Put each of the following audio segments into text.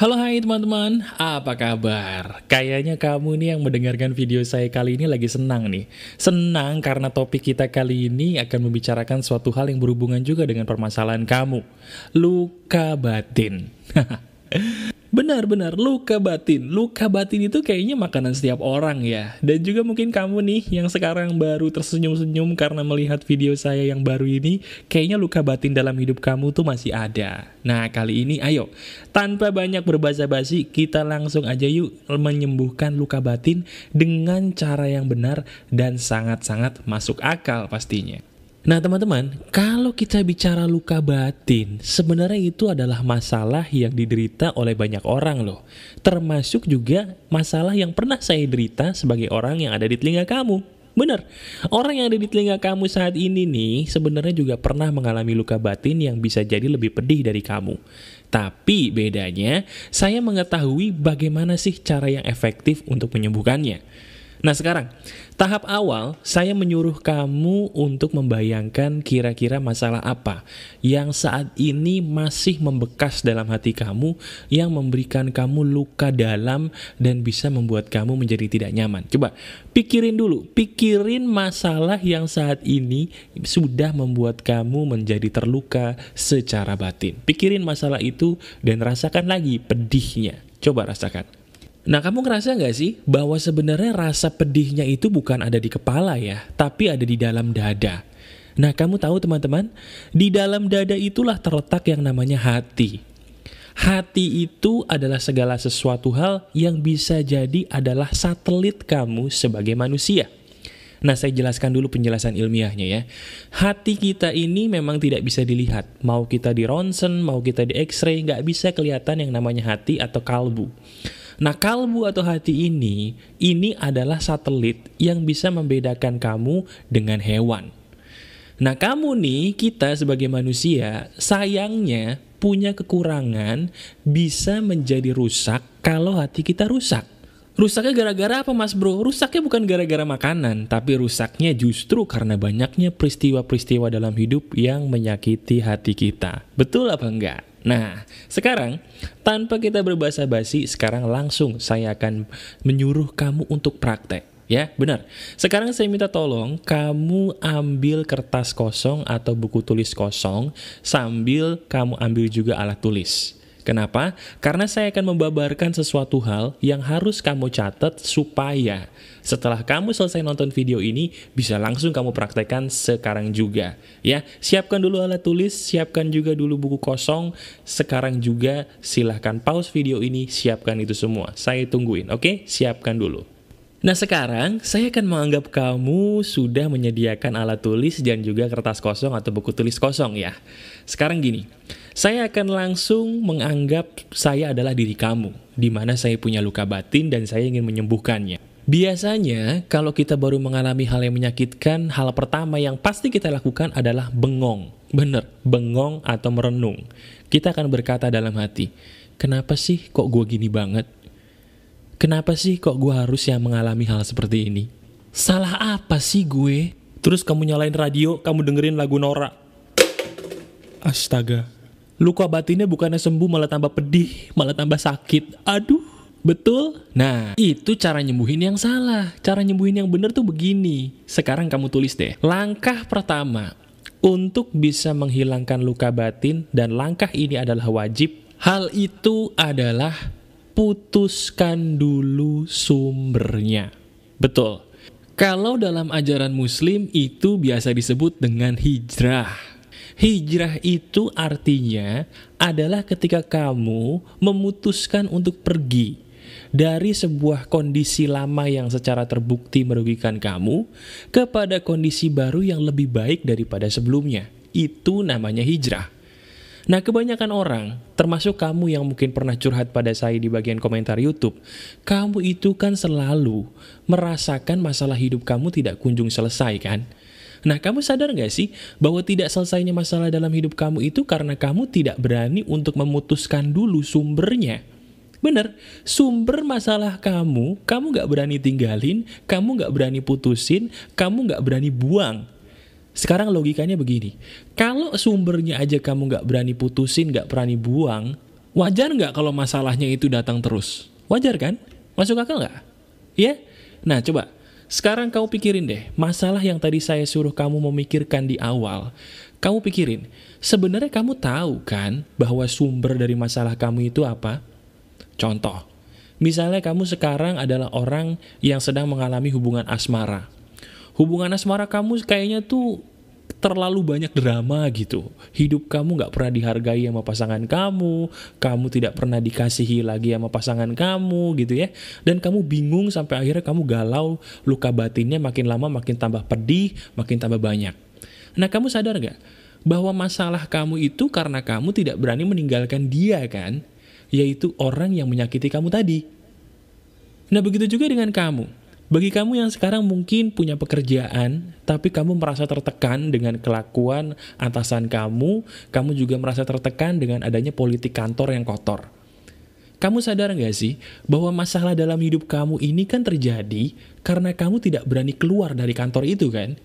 Halo hai teman-teman, apa kabar? Kayaknya kamu nih yang mendengarkan video saya kali ini lagi senang nih. Senang karena topik kita kali ini akan membicarakan suatu hal yang berhubungan juga dengan permasalahan kamu. Luka batin Benar-benar, luka batin. Luka batin itu kayaknya makanan setiap orang ya. Dan juga mungkin kamu nih yang sekarang baru tersenyum-senyum karena melihat video saya yang baru ini, kayaknya luka batin dalam hidup kamu tuh masih ada. Nah, kali ini ayo, tanpa banyak berbasa-basi, kita langsung aja yuk menyembuhkan luka batin dengan cara yang benar dan sangat-sangat masuk akal pastinya. Nah teman-teman, kalau kita bicara luka batin, sebenarnya itu adalah masalah yang diderita oleh banyak orang loh. Termasuk juga masalah yang pernah saya derita sebagai orang yang ada di telinga kamu. Benar, orang yang ada di telinga kamu saat ini nih sebenarnya juga pernah mengalami luka batin yang bisa jadi lebih pedih dari kamu. Tapi bedanya, saya mengetahui bagaimana sih cara yang efektif untuk menyembuhkannya. Nah sekarang, tahap awal saya menyuruh kamu untuk membayangkan kira-kira masalah apa yang saat ini masih membekas dalam hati kamu yang memberikan kamu luka dalam dan bisa membuat kamu menjadi tidak nyaman. Coba pikirin dulu, pikirin masalah yang saat ini sudah membuat kamu menjadi terluka secara batin. Pikirin masalah itu dan rasakan lagi pedihnya. Coba rasakan. Nah kamu ngerasa nggak sih bahwa sebenarnya rasa pedihnya itu bukan ada di kepala ya, tapi ada di dalam dada. Nah kamu tahu teman-teman, di dalam dada itulah terletak yang namanya hati. Hati itu adalah segala sesuatu hal yang bisa jadi adalah satelit kamu sebagai manusia. Nah, saya jelaskan dulu penjelasan ilmiahnya ya. Hati kita ini memang tidak bisa dilihat. Mau kita di ronsen, mau kita di x-ray, nggak bisa kelihatan yang namanya hati atau kalbu. Nah, kalbu atau hati ini, ini adalah satelit yang bisa membedakan kamu dengan hewan. Nah, kamu nih, kita sebagai manusia, sayangnya punya kekurangan bisa menjadi rusak kalau hati kita rusak. Rusaknya gara-gara apa mas bro? Rusaknya bukan gara-gara makanan, tapi rusaknya justru karena banyaknya peristiwa-peristiwa dalam hidup yang menyakiti hati kita. Betul apa enggak? Nah, sekarang tanpa kita berbahasa basi, sekarang langsung saya akan menyuruh kamu untuk praktek. Ya, benar. Sekarang saya minta tolong kamu ambil kertas kosong atau buku tulis kosong sambil kamu ambil juga alat tulis. Kenapa? Karena saya akan membabarkan sesuatu hal yang harus kamu catat supaya setelah kamu selesai nonton video ini bisa langsung kamu praktekkan sekarang juga. Ya, siapkan dulu alat tulis, siapkan juga dulu buku kosong. Sekarang juga silahkan pause video ini, siapkan itu semua. Saya tungguin, oke? Siapkan dulu. Nah sekarang saya akan menganggap kamu sudah menyediakan alat tulis dan juga kertas kosong atau buku tulis kosong ya. Sekarang gini, saya akan langsung menganggap saya adalah diri kamu, di mana saya punya luka batin dan saya ingin menyembuhkannya. Biasanya kalau kita baru mengalami hal yang menyakitkan, hal pertama yang pasti kita lakukan adalah bengong. Bener, bengong atau merenung. Kita akan berkata dalam hati, kenapa sih kok gue gini banget? Kenapa sih kok gue harus yang mengalami hal seperti ini? Salah apa sih gue? Terus kamu nyalain radio, kamu dengerin lagu Nora. Astaga. Luka batinnya bukannya sembuh malah tambah pedih, malah tambah sakit. Aduh, betul? Nah, itu cara nyembuhin yang salah. Cara nyembuhin yang bener tuh begini. Sekarang kamu tulis deh. Langkah pertama, untuk bisa menghilangkan luka batin dan langkah ini adalah wajib. Hal itu adalah putuskan dulu sumbernya. Betul. Kalau dalam ajaran muslim itu biasa disebut dengan hijrah. Hijrah itu artinya adalah ketika kamu memutuskan untuk pergi dari sebuah kondisi lama yang secara terbukti merugikan kamu kepada kondisi baru yang lebih baik daripada sebelumnya. Itu namanya hijrah. Nah kebanyakan orang, termasuk kamu yang mungkin pernah curhat pada saya di bagian komentar Youtube, kamu itu kan selalu merasakan masalah hidup kamu tidak kunjung selesai kan? Nah kamu sadar gak sih bahwa tidak selesainya masalah dalam hidup kamu itu karena kamu tidak berani untuk memutuskan dulu sumbernya? Bener, sumber masalah kamu, kamu gak berani tinggalin, kamu gak berani putusin, kamu gak berani buang. Sekarang logikanya begini, kalau sumbernya aja kamu gak berani putusin, gak berani buang, Wajar nggak kalau masalahnya itu datang terus? Wajar kan? Masuk akal nggak? Ya? Nah, coba. Sekarang kamu pikirin deh, masalah yang tadi saya suruh kamu memikirkan di awal. Kamu pikirin, sebenarnya kamu tahu kan bahwa sumber dari masalah kamu itu apa? Contoh, misalnya kamu sekarang adalah orang yang sedang mengalami hubungan asmara. Hubungan asmara kamu kayaknya tuh terlalu banyak drama gitu. Hidup kamu gak pernah dihargai sama pasangan kamu, kamu tidak pernah dikasihi lagi sama pasangan kamu gitu ya. Dan kamu bingung sampai akhirnya kamu galau, luka batinnya makin lama makin tambah pedih, makin tambah banyak. Nah kamu sadar gak? Bahwa masalah kamu itu karena kamu tidak berani meninggalkan dia kan? Yaitu orang yang menyakiti kamu tadi. Nah begitu juga dengan kamu. Bagi kamu yang sekarang mungkin punya pekerjaan, tapi kamu merasa tertekan dengan kelakuan atasan kamu, kamu juga merasa tertekan dengan adanya politik kantor yang kotor. Kamu sadar nggak sih bahwa masalah dalam hidup kamu ini kan terjadi karena kamu tidak berani keluar dari kantor itu kan?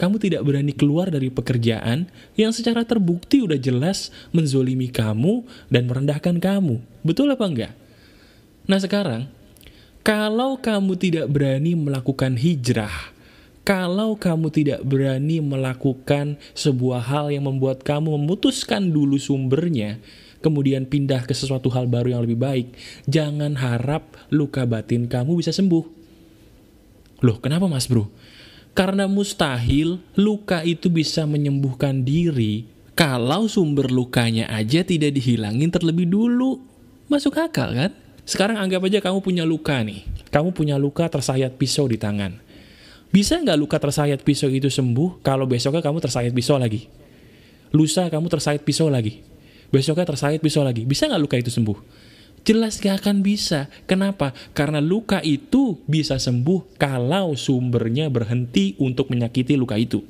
Kamu tidak berani keluar dari pekerjaan yang secara terbukti udah jelas menzolimi kamu dan merendahkan kamu. Betul apa enggak? Nah sekarang, kalau kamu tidak berani melakukan hijrah, kalau kamu tidak berani melakukan sebuah hal yang membuat kamu memutuskan dulu sumbernya, kemudian pindah ke sesuatu hal baru yang lebih baik, jangan harap luka batin kamu bisa sembuh. Loh, kenapa mas bro? Karena mustahil luka itu bisa menyembuhkan diri kalau sumber lukanya aja tidak dihilangin terlebih dulu. Masuk akal kan? Sekarang anggap aja kamu punya luka nih. Kamu punya luka tersayat pisau di tangan. Bisa nggak luka tersayat pisau itu sembuh kalau besoknya kamu tersayat pisau lagi? Lusa kamu tersayat pisau lagi. Besoknya tersayat pisau lagi. Bisa nggak luka itu sembuh? Jelas gak akan bisa. Kenapa? Karena luka itu bisa sembuh kalau sumbernya berhenti untuk menyakiti luka itu.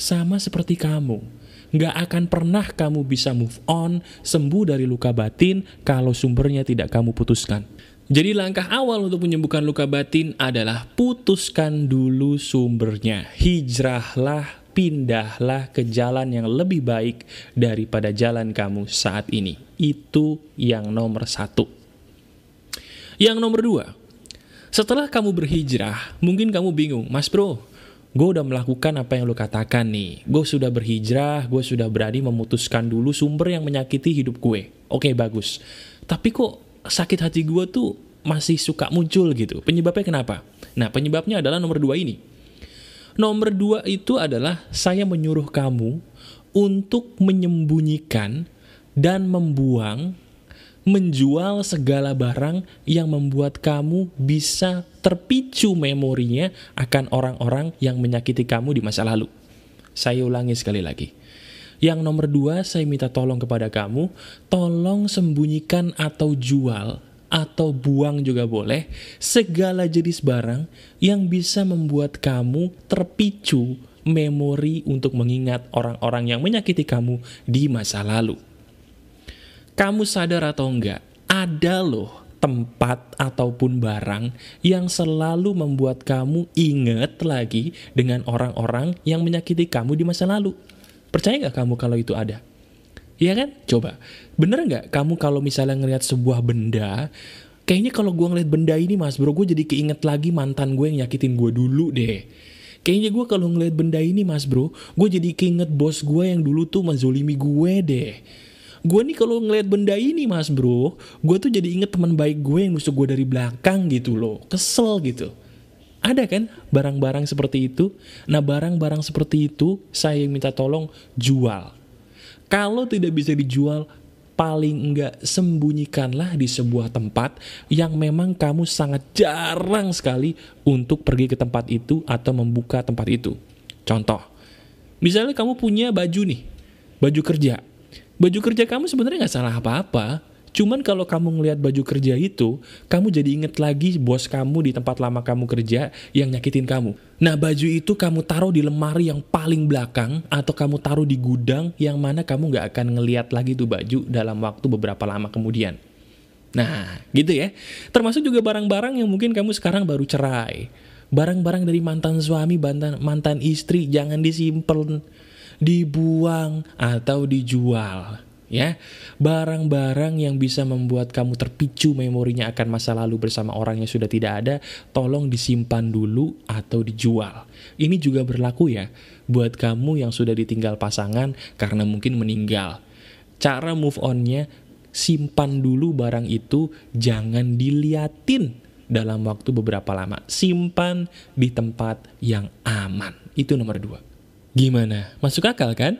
Sama seperti kamu Nggak akan pernah kamu bisa move on, sembuh dari luka batin kalau sumbernya tidak kamu putuskan. Jadi langkah awal untuk menyembuhkan luka batin adalah putuskan dulu sumbernya. Hijrahlah, pindahlah ke jalan yang lebih baik daripada jalan kamu saat ini. Itu yang nomor satu. Yang nomor dua, setelah kamu berhijrah, mungkin kamu bingung, Mas Bro, gue udah melakukan apa yang lo katakan nih. Gue sudah berhijrah, gue sudah berani memutuskan dulu sumber yang menyakiti hidup gue. Oke, bagus. Tapi kok sakit hati gue tuh masih suka muncul gitu. Penyebabnya kenapa? Nah, penyebabnya adalah nomor dua ini. Nomor dua itu adalah saya menyuruh kamu untuk menyembunyikan dan membuang menjual segala barang yang membuat kamu bisa terpicu memorinya akan orang-orang yang menyakiti kamu di masa lalu. Saya ulangi sekali lagi. Yang nomor dua, saya minta tolong kepada kamu, tolong sembunyikan atau jual atau buang juga boleh segala jenis barang yang bisa membuat kamu terpicu memori untuk mengingat orang-orang yang menyakiti kamu di masa lalu. Kamu sadar atau enggak, ada loh tempat ataupun barang yang selalu membuat kamu ingat lagi dengan orang-orang yang menyakiti kamu di masa lalu. Percaya nggak kamu kalau itu ada? Iya kan? Coba. Bener nggak kamu kalau misalnya ngelihat sebuah benda, kayaknya kalau gue ngeliat benda ini mas bro, gue jadi keinget lagi mantan gue yang nyakitin gue dulu deh. Kayaknya gue kalau ngeliat benda ini mas bro, gue jadi keinget bos gue yang dulu tuh menzolimi gue deh gue nih kalau ngeliat benda ini mas bro gue tuh jadi inget teman baik gue yang nusuk gue dari belakang gitu loh kesel gitu ada kan barang-barang seperti itu nah barang-barang seperti itu saya minta tolong jual kalau tidak bisa dijual paling enggak sembunyikanlah di sebuah tempat yang memang kamu sangat jarang sekali untuk pergi ke tempat itu atau membuka tempat itu. Contoh, misalnya kamu punya baju nih, baju kerja. Baju kerja kamu sebenarnya nggak salah apa-apa. Cuman kalau kamu ngelihat baju kerja itu, kamu jadi inget lagi bos kamu di tempat lama kamu kerja yang nyakitin kamu. Nah baju itu kamu taruh di lemari yang paling belakang atau kamu taruh di gudang yang mana kamu nggak akan ngeliat lagi tuh baju dalam waktu beberapa lama kemudian. Nah gitu ya. Termasuk juga barang-barang yang mungkin kamu sekarang baru cerai. Barang-barang dari mantan suami, mantan, mantan istri jangan disimpan dibuang atau dijual. ya. Barang-barang yang bisa membuat kamu terpicu memorinya akan masa lalu bersama orang yang sudah tidak ada, tolong disimpan dulu atau dijual. Ini juga berlaku ya buat kamu yang sudah ditinggal pasangan karena mungkin meninggal. Cara move onnya simpan dulu barang itu, jangan diliatin dalam waktu beberapa lama. Simpan di tempat yang aman. Itu nomor dua. Gimana? Masuk akal kan?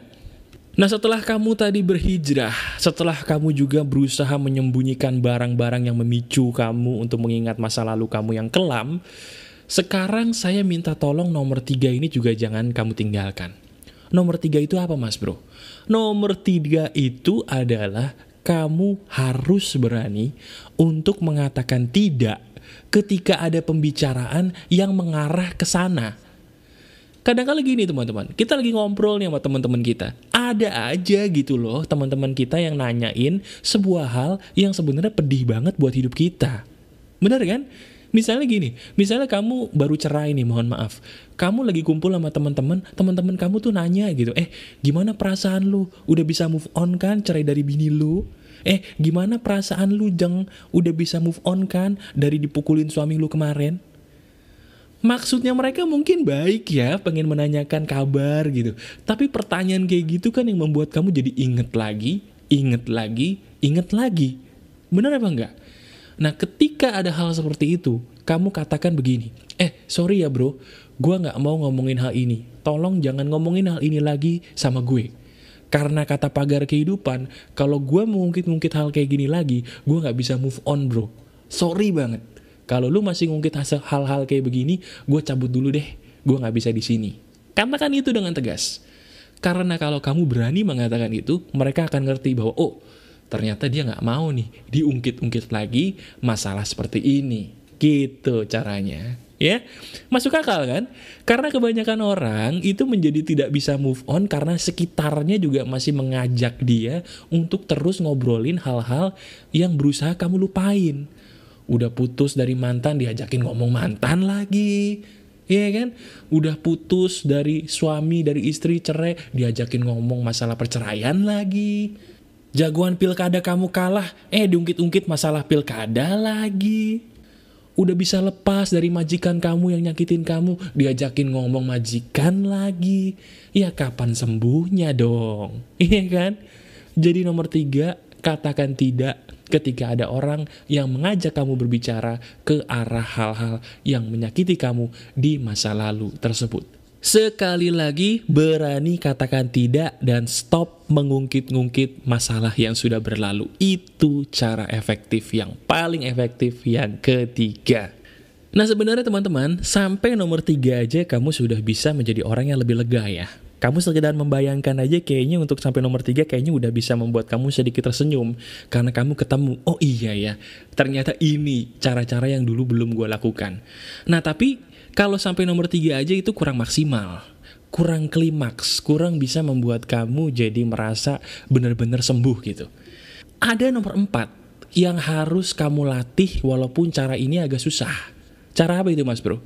Nah setelah kamu tadi berhijrah, setelah kamu juga berusaha menyembunyikan barang-barang yang memicu kamu untuk mengingat masa lalu kamu yang kelam, sekarang saya minta tolong nomor tiga ini juga jangan kamu tinggalkan. Nomor tiga itu apa mas bro? Nomor tiga itu adalah kamu harus berani untuk mengatakan tidak ketika ada pembicaraan yang mengarah ke sana Kadang-kadang gini teman-teman, kita lagi ngobrol nih sama teman-teman kita. Ada aja gitu loh teman-teman kita yang nanyain sebuah hal yang sebenarnya pedih banget buat hidup kita. Bener kan? Misalnya gini, misalnya kamu baru cerai nih, mohon maaf. Kamu lagi kumpul sama teman-teman, teman-teman kamu tuh nanya gitu, eh gimana perasaan lu? Udah bisa move on kan cerai dari bini lu? Eh gimana perasaan lu jeng? Udah bisa move on kan dari dipukulin suami lu kemarin? Maksudnya mereka mungkin baik ya, pengen menanyakan kabar gitu. Tapi pertanyaan kayak gitu kan yang membuat kamu jadi inget lagi, inget lagi, inget lagi. Bener apa enggak? Nah ketika ada hal seperti itu, kamu katakan begini, eh sorry ya bro, gue gak mau ngomongin hal ini. Tolong jangan ngomongin hal ini lagi sama gue. Karena kata pagar kehidupan, kalau gue mengungkit-ungkit hal kayak gini lagi, gue gak bisa move on bro. Sorry banget. Kalau lu masih ngungkit hal-hal kayak begini, gue cabut dulu deh. Gue gak bisa di sini. Katakan itu dengan tegas. Karena kalau kamu berani mengatakan itu, mereka akan ngerti bahwa, oh, ternyata dia gak mau nih diungkit-ungkit lagi masalah seperti ini. Gitu caranya. Ya, masuk akal kan? Karena kebanyakan orang itu menjadi tidak bisa move on karena sekitarnya juga masih mengajak dia untuk terus ngobrolin hal-hal yang berusaha kamu lupain udah putus dari mantan diajakin ngomong mantan lagi Iya kan? Udah putus dari suami, dari istri, cerai, diajakin ngomong masalah perceraian lagi. Jagoan pilkada kamu kalah, eh diungkit-ungkit masalah pilkada lagi. Udah bisa lepas dari majikan kamu yang nyakitin kamu, diajakin ngomong majikan lagi. Ya kapan sembuhnya dong? Iya kan? Jadi nomor tiga, katakan tidak ketika ada orang yang mengajak kamu berbicara ke arah hal-hal yang menyakiti kamu di masa lalu tersebut. Sekali lagi, berani katakan tidak dan stop mengungkit-ungkit masalah yang sudah berlalu. Itu cara efektif yang paling efektif yang ketiga. Nah sebenarnya teman-teman, sampai nomor tiga aja kamu sudah bisa menjadi orang yang lebih lega ya. Kamu sekedar membayangkan aja kayaknya untuk sampai nomor tiga kayaknya udah bisa membuat kamu sedikit tersenyum. Karena kamu ketemu, oh iya ya, ternyata ini cara-cara yang dulu belum gue lakukan. Nah tapi kalau sampai nomor tiga aja itu kurang maksimal. Kurang klimaks, kurang bisa membuat kamu jadi merasa benar-benar sembuh gitu. Ada nomor empat yang harus kamu latih walaupun cara ini agak susah. Cara apa itu mas bro?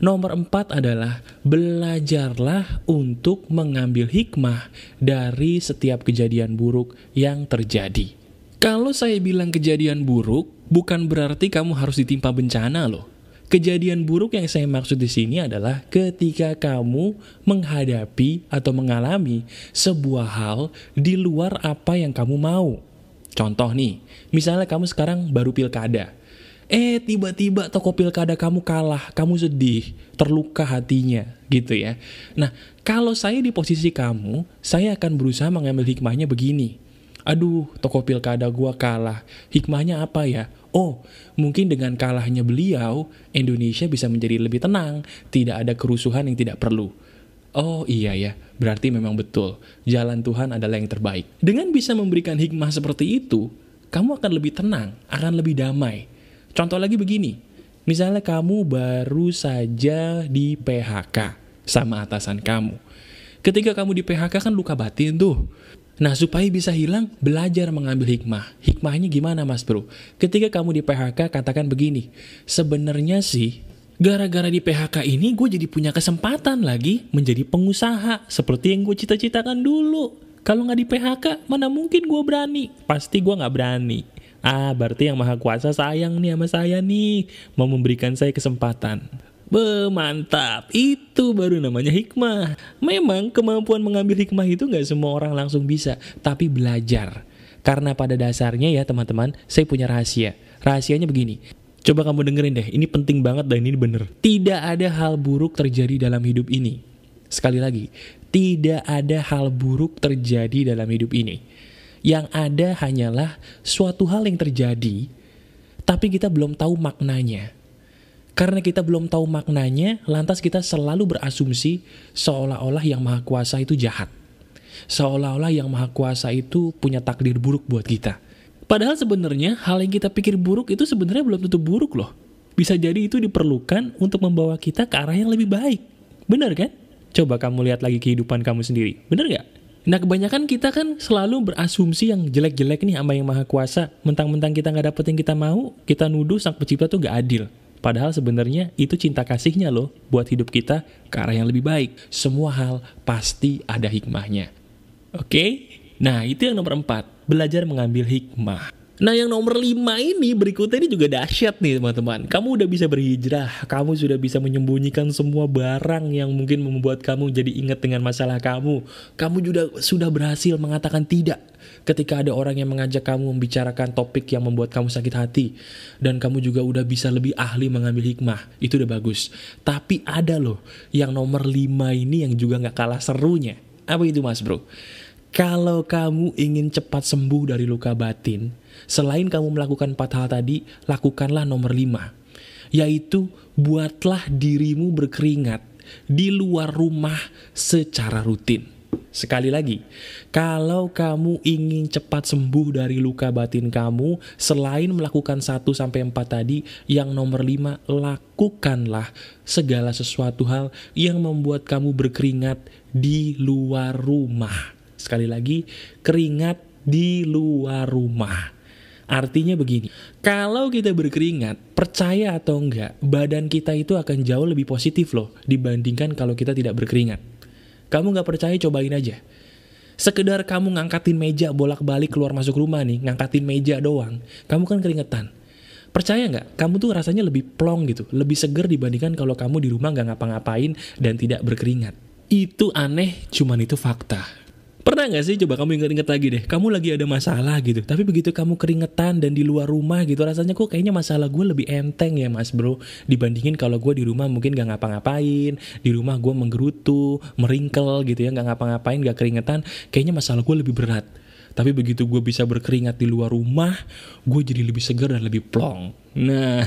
Nomor empat adalah belajarlah untuk mengambil hikmah dari setiap kejadian buruk yang terjadi. Kalau saya bilang kejadian buruk, bukan berarti kamu harus ditimpa bencana loh. Kejadian buruk yang saya maksud di sini adalah ketika kamu menghadapi atau mengalami sebuah hal di luar apa yang kamu mau. Contoh nih, misalnya kamu sekarang baru pilkada eh tiba-tiba toko pilkada kamu kalah, kamu sedih, terluka hatinya, gitu ya. Nah, kalau saya di posisi kamu, saya akan berusaha mengambil hikmahnya begini. Aduh, toko pilkada gua kalah. Hikmahnya apa ya? Oh, mungkin dengan kalahnya beliau, Indonesia bisa menjadi lebih tenang, tidak ada kerusuhan yang tidak perlu. Oh iya ya, berarti memang betul. Jalan Tuhan adalah yang terbaik. Dengan bisa memberikan hikmah seperti itu, kamu akan lebih tenang, akan lebih damai. Contoh lagi begini, misalnya kamu baru saja di PHK sama atasan kamu. Ketika kamu di PHK kan luka batin tuh. Nah supaya bisa hilang, belajar mengambil hikmah. Hikmahnya gimana mas bro? Ketika kamu di PHK katakan begini, sebenarnya sih gara-gara di PHK ini gue jadi punya kesempatan lagi menjadi pengusaha seperti yang gue cita-citakan dulu. Kalau nggak di PHK, mana mungkin gue berani? Pasti gue nggak berani. Ah, berarti yang maha kuasa sayang nih sama saya nih. Mau memberikan saya kesempatan. Be, mantap. Itu baru namanya hikmah. Memang kemampuan mengambil hikmah itu nggak semua orang langsung bisa. Tapi belajar. Karena pada dasarnya ya teman-teman, saya punya rahasia. Rahasianya begini. Coba kamu dengerin deh, ini penting banget dan ini bener. Tidak ada hal buruk terjadi dalam hidup ini. Sekali lagi, tidak ada hal buruk terjadi dalam hidup ini. Yang ada hanyalah suatu hal yang terjadi, tapi kita belum tahu maknanya. Karena kita belum tahu maknanya, lantas kita selalu berasumsi seolah-olah yang maha kuasa itu jahat. Seolah-olah yang maha kuasa itu punya takdir buruk buat kita. Padahal sebenarnya hal yang kita pikir buruk itu sebenarnya belum tentu buruk loh. Bisa jadi itu diperlukan untuk membawa kita ke arah yang lebih baik. Benar kan? Coba kamu lihat lagi kehidupan kamu sendiri. Benar gak? Nah kebanyakan kita kan selalu berasumsi yang jelek-jelek nih sama yang maha kuasa. Mentang-mentang kita nggak dapet yang kita mau, kita nuduh sang pencipta tuh gak adil. Padahal sebenarnya itu cinta kasihnya loh buat hidup kita ke arah yang lebih baik. Semua hal pasti ada hikmahnya. Oke? Nah itu yang nomor empat belajar mengambil hikmah. Nah yang nomor lima ini berikutnya ini juga dahsyat nih teman-teman. Kamu udah bisa berhijrah, kamu sudah bisa menyembunyikan semua barang yang mungkin membuat kamu jadi ingat dengan masalah kamu. Kamu juga sudah berhasil mengatakan tidak ketika ada orang yang mengajak kamu membicarakan topik yang membuat kamu sakit hati. Dan kamu juga udah bisa lebih ahli mengambil hikmah. Itu udah bagus. Tapi ada loh yang nomor lima ini yang juga gak kalah serunya. Apa itu mas bro? Kalau kamu ingin cepat sembuh dari luka batin, selain kamu melakukan empat hal tadi, lakukanlah nomor lima. Yaitu, buatlah dirimu berkeringat di luar rumah secara rutin. Sekali lagi, kalau kamu ingin cepat sembuh dari luka batin kamu, selain melakukan 1-4 tadi, yang nomor 5, lakukanlah segala sesuatu hal yang membuat kamu berkeringat di luar rumah. Sekali lagi, keringat di luar rumah. Artinya begini, kalau kita berkeringat, percaya atau enggak, badan kita itu akan jauh lebih positif loh dibandingkan kalau kita tidak berkeringat. Kamu nggak percaya, cobain aja. Sekedar kamu ngangkatin meja bolak-balik keluar masuk rumah nih, ngangkatin meja doang, kamu kan keringetan. Percaya nggak? Kamu tuh rasanya lebih plong gitu, lebih seger dibandingkan kalau kamu di rumah nggak ngapa-ngapain dan tidak berkeringat. Itu aneh, cuman itu fakta. Pernah gak sih? Coba kamu inget-inget lagi deh. Kamu lagi ada masalah gitu. Tapi begitu kamu keringetan dan di luar rumah gitu Rasanya kok kayaknya masalah gue lebih enteng ya mas bro. Dibandingin kalau gue di rumah mungkin gak ngapa-ngapain. Di rumah gue menggerutu, meringkel gitu ya Gak ngapa-ngapain, gak keringetan. Kayaknya masalah gue lebih berat. Tapi begitu gue bisa berkeringat di luar rumah Gue jadi lebih segar dan lebih plong. Nah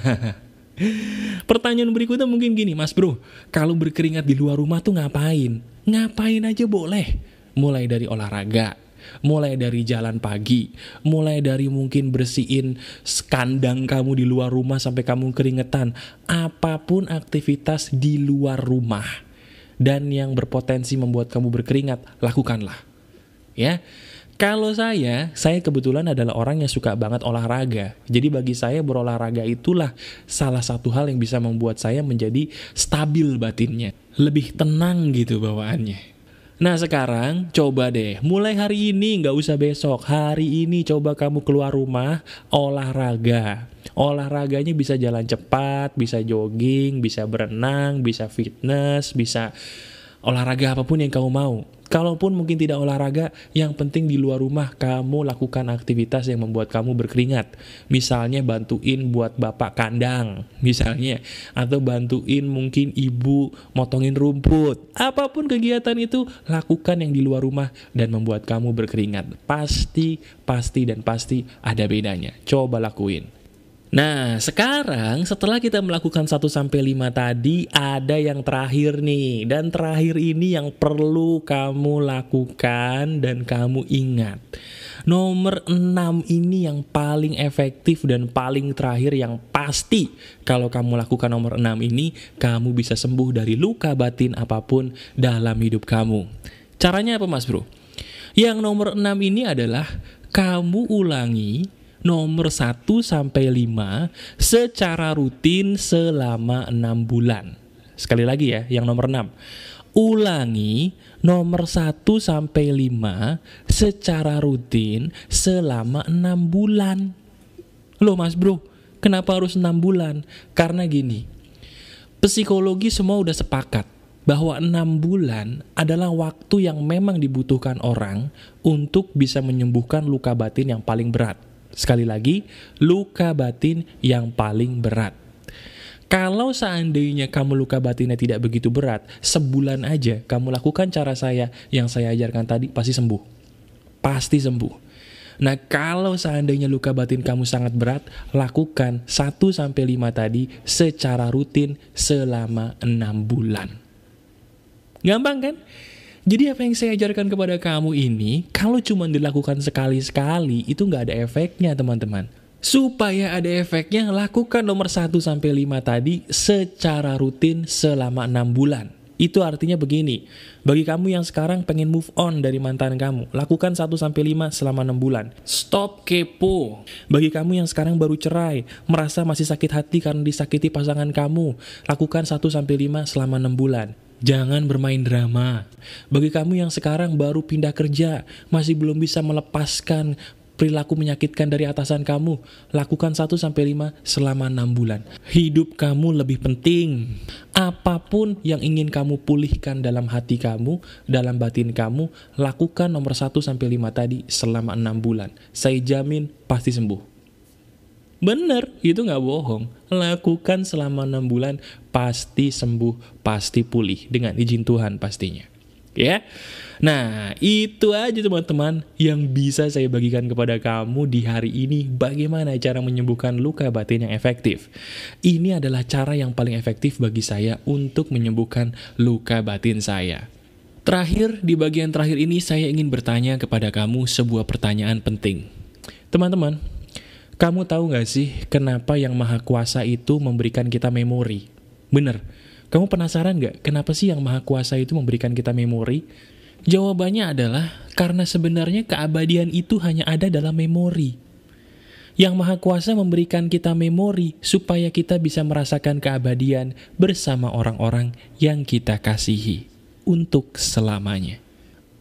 Pertanyaan berikutnya mungkin gini mas bro. Kalau berkeringat di luar rumah tuh ngapain? Ngapain aja boleh mulai dari olahraga, mulai dari jalan pagi, mulai dari mungkin bersihin kandang kamu di luar rumah sampai kamu keringetan, apa pun aktivitas di luar rumah dan yang berpotensi membuat kamu berkeringat, lakukanlah. Ya. Kalau saya, saya kebetulan adalah orang yang suka banget olahraga. Jadi bagi saya berolahraga itulah salah satu hal yang bisa membuat saya menjadi stabil batinnya. Lebih tenang gitu bawaannya. Nah sekarang coba deh, mulai hari ini nggak usah besok, hari ini coba kamu keluar rumah olahraga. Olahraganya bisa jalan cepat, bisa jogging, bisa berenang, bisa fitness, bisa olahraga apa pun yang kamu mau. Kalaupun mungkin tidak olahraga, yang penting di luar rumah kamu lakukan aktivitas yang membuat kamu berkeringat. Misalnya bantuin buat bapak kandang, misalnya. Atau bantuin mungkin ibu motongin rumput. Apa pun kegiatan itu, lakukan yang di luar rumah dan membuat kamu berkeringat. Pasti, pasti, dan pasti ada bedanya. Coba lakuin. Nah, sekarang setelah kita melakukan 1 sampai 5 tadi, ada yang terakhir nih. Dan terakhir ini yang perlu kamu lakukan dan kamu ingat. Nomor 6 ini yang paling efektif dan paling terakhir yang pasti kalau kamu lakukan nomor 6 ini, kamu bisa sembuh dari luka batin apa pun dalam hidup kamu. Caranya apa Mas Bro? Yang nomor 6 ini adalah kamu ulangi nomor 1 sampai 5 secara rutin selama 6 bulan. Sekali lagi ya, yang nomor 6. Ulangi nomor 1 sampai 5 secara rutin selama 6 bulan. Loh Mas Bro, kenapa harus 6 bulan? Karena gini, psikologi semua udah sepakat bahwa enam bulan adalah waktu yang memang dibutuhkan orang untuk bisa menyembuhkan luka batin yang paling berat. Sekali lagi, luka batin yang paling berat. Kalau seandainya kamu luka batinnya tidak begitu berat, sebulan aja kamu lakukan cara saya yang saya ajarkan tadi pasti sembuh. Pasti sembuh. Nah, kalau seandainya luka batin kamu sangat berat, lakukan 1-5 tadi secara rutin selama 6 bulan. Gampang kan? Jadi apa yang saya ajarkan kepada kamu ini, kalau cuma dilakukan sekali-sekali, itu nggak ada efeknya teman-teman. Supaya ada efeknya, lakukan nomor 1-5 tadi secara rutin selama 6 bulan. Itu artinya begini, bagi kamu yang sekarang pengen move on dari mantan kamu, lakukan 1-5 selama 6 bulan. Stop kepo. Bagi kamu yang sekarang baru cerai, merasa masih sakit hati karena disakiti pasangan kamu, lakukan 1-5 selama 6 bulan. Jangan bermain drama. Bagi kamu yang sekarang baru pindah kerja, masih belum bisa melepaskan perilaku menyakitkan dari atasan kamu, lakukan 1-5 selama 6 bulan. Hidup kamu lebih penting. Apa pun yang ingin kamu pulihkan dalam hati kamu, dalam batin kamu, lakukan nomor 1-5 tadi selama 6 bulan. Saya jamin pasti sembuh. Bener, itu nggak bohong. Lakukan selama 6 bulan, pasti sembuh, pasti pulih. Dengan izin Tuhan pastinya ya. Nah, itu aja teman-teman yang bisa saya bagikan kepada kamu di hari ini bagaimana cara menyembuhkan luka batin yang efektif. Ini adalah cara yang paling efektif bagi saya untuk menyembuhkan luka batin saya. Terakhir, di bagian terakhir ini saya ingin bertanya kepada kamu sebuah pertanyaan penting. Teman-teman, kamu tahu gak sih kenapa yang Maha Kuasa itu memberikan kita memori? Bener, kamu penasaran gak kenapa sih yang maha kuasa itu memberikan kita memori? Jawabannya adalah karena sebenarnya keabadian itu hanya ada dalam memori. Yang maha kuasa memberikan kita memori supaya kita bisa merasakan keabadian bersama orang-orang yang kita kasihi untuk selamanya.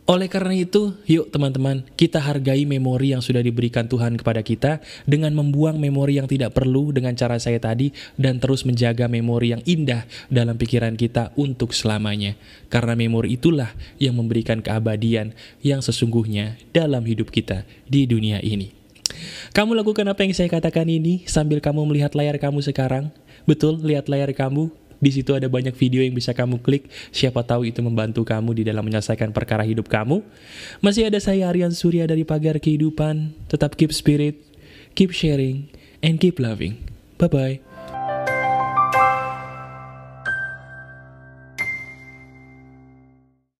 Oleh karena itu, yuk teman-teman, kita hargai memori yang sudah diberikan Tuhan kepada kita dengan membuang memori yang tidak perlu dengan cara saya tadi dan terus menjaga memori yang indah dalam pikiran kita untuk selamanya. Karena memori itulah yang memberikan keabadian yang sesungguhnya dalam hidup kita di dunia ini. Kamu lakukan apa yang saya katakan ini sambil kamu melihat layar kamu sekarang? Betul, lihat layar kamu, di situ ada banyak video yang bisa kamu klik, siapa tahu itu membantu kamu di dalam menyelesaikan perkara hidup kamu. Masih ada saya Aryan Surya dari Pagar Kehidupan. Tetap keep spirit, keep sharing, and keep loving. Bye-bye.